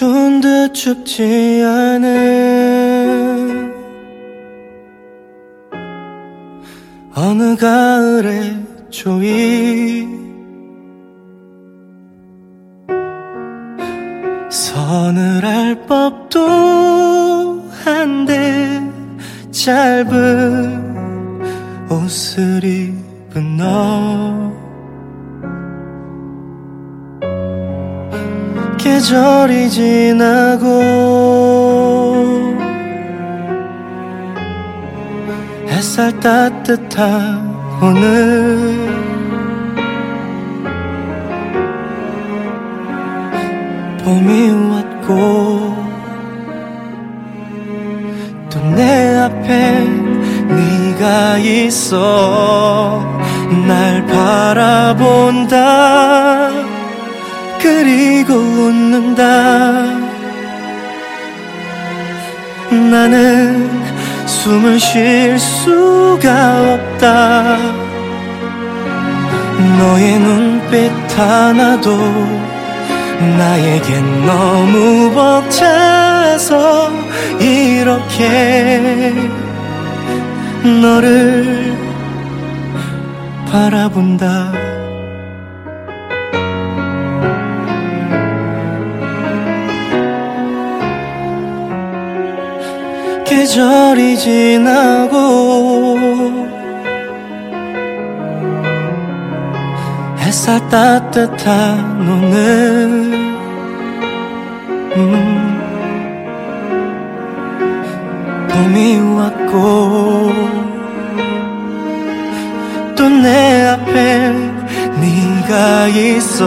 추운 듯 춥지 않은 어느 가을의 조이 서늘할 법도 한데 짧은 옷을 입은 너 계절이 지나고 햇살 따뜻한 오늘 봄이 왔고 또 내 앞에 네가 있어. 날 웃는다. 나는 숨을 쉴 수가 없다. 너의 눈빛 하나도 나에겐 너무 벅차서 이렇게 너를 바라본다 계절이 지나고 햇살 따뜻한 오늘 음, 봄이 왔고 또 내 앞에 네가 있어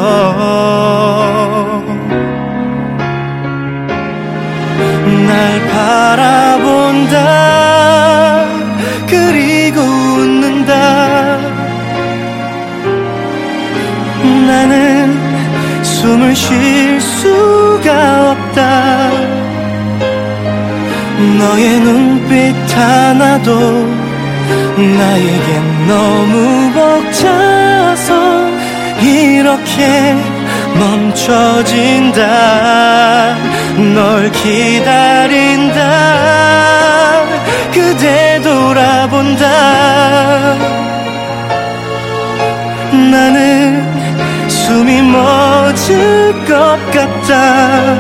숨을 쉴 수가 없다. 너의 눈빛 하나도 나에겐 너무 벅차서 이렇게 멈춰진다. 널 기다린다. 그대 돌아본 것 같다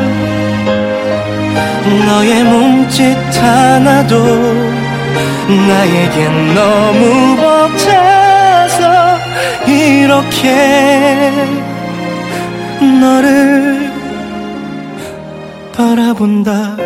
너의 몸짓 하나도 나에겐 너무 벅차서 이렇게 너를 바라본다